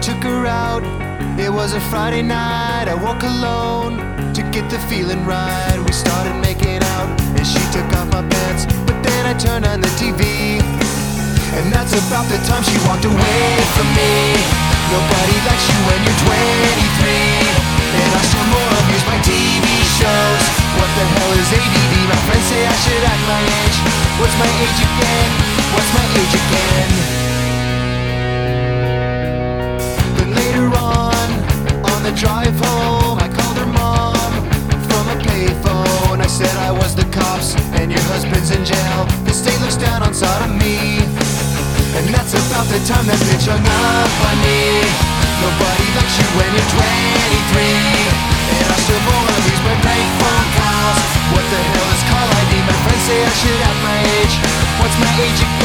took her out. It was a Friday night. I woke alone to get the feeling right. We started making out, and she took off my pants. But then I turned on the TV, and that's about the time she walked away from me. Nobody likes you when you're 23, and I still more abuse my TV shows. What the hell is ADD? My friends say I should act my age. What's my age again? What's my age again? Looks down on sodomy. And that's about the time that bitch hung up on me. Nobody likes you when you're 23. And I still these my prank phone calls. What the hell is call ID? My friends say I should have my age. What's my age again?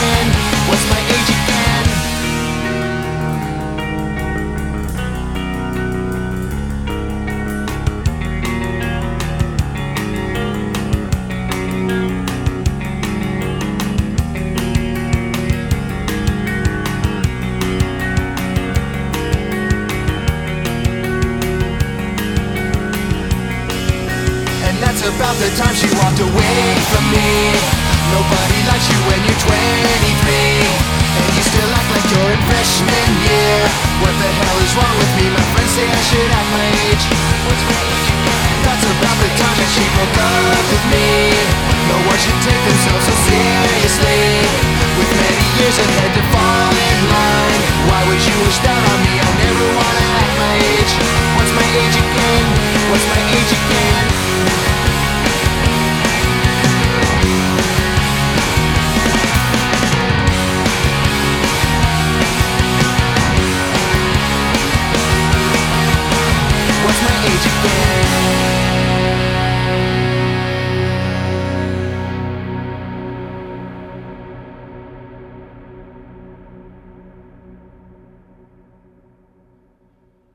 About the time she walked away from me. Nobody likes you when you're 23. And you still act like you're in freshman year. What the hell is wrong with me? My friends say I should act my age. That's about the time that she broke up with me. No one should take themselves so seriously. With many years ahead to fall in line. Why would you wish that on me?